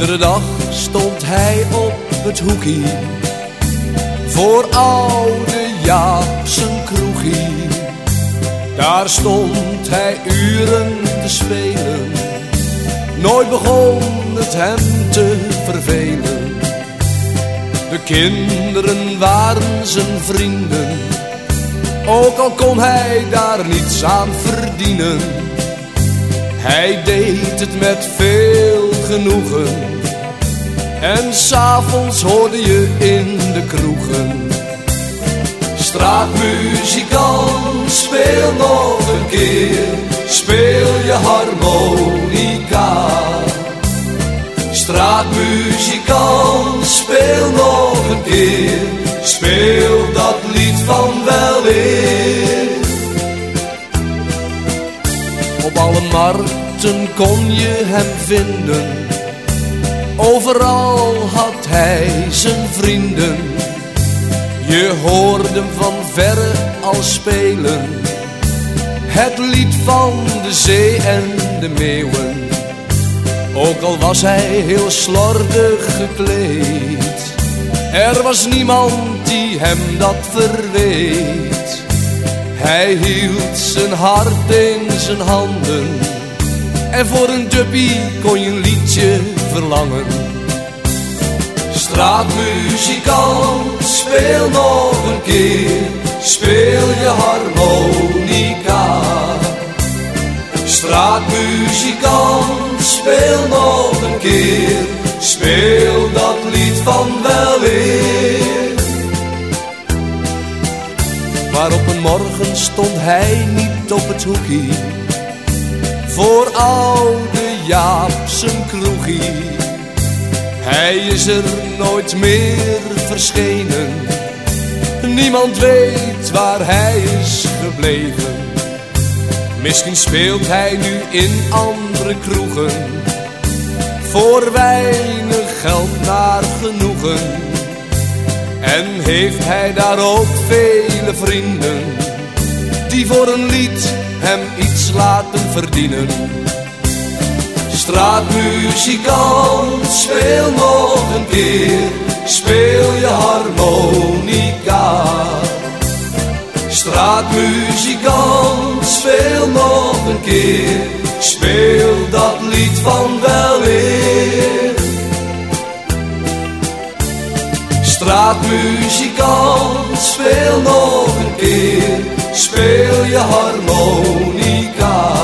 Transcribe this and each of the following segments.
Iedere dag stond hij op het hoekie voor oude Jaap zijn kroegie. Daar stond hij uren te spelen, nooit begon het hem te vervelen. De kinderen waren zijn vrienden, ook al kon hij daar niets aan verdienen. Hij deed het met veel genoegen. En s'avonds hoorde je in de kroegen. Straatmuzikant, speel nog een keer. Speel je harmonica. Straatmuzikant, speel nog een keer. Op alle markten kon je hem vinden. Overal had hij zijn vrienden. Je hoorde hem van verre al spelen. Het lied van de zee en de meeuwen. Ook al was hij heel slordig gekleed. Er was niemand die hem dat verweet. Hij hield zijn hart in zijn handen. En voor een duppie kon je een liedje verlangen. Straatmuzikant, speel nog een keer. Speel je harmonica. Straatmuzikant, speel nog een keer. Maar op een morgen stond hij niet op het hoekie. Voor oude Jaap zijn kroegie. Hij is er nooit meer verschenen. Niemand weet waar hij is gebleven. Misschien speelt hij nu in andere kroegen. Voor weinig geld naar genoegen. En heeft hij daar ook vele vrienden. Die voor een lied hem iets laten verdienen. Straatmuzikant, speel nog een keer. Speel je harmonica. Straatmuzikant, speel nog een keer. Speel dat lied van wel Straatmuzikant, speel nog een keer. Speel je harmonica.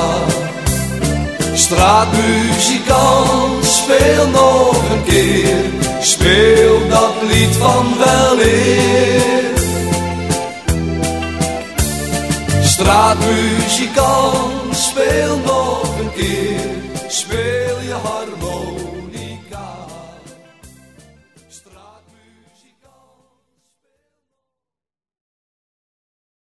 Straatmuzikant, speel nog een keer. Speel dat lied van wel weer. Straatmuzikant, speel nog een keer, speel je harmonica.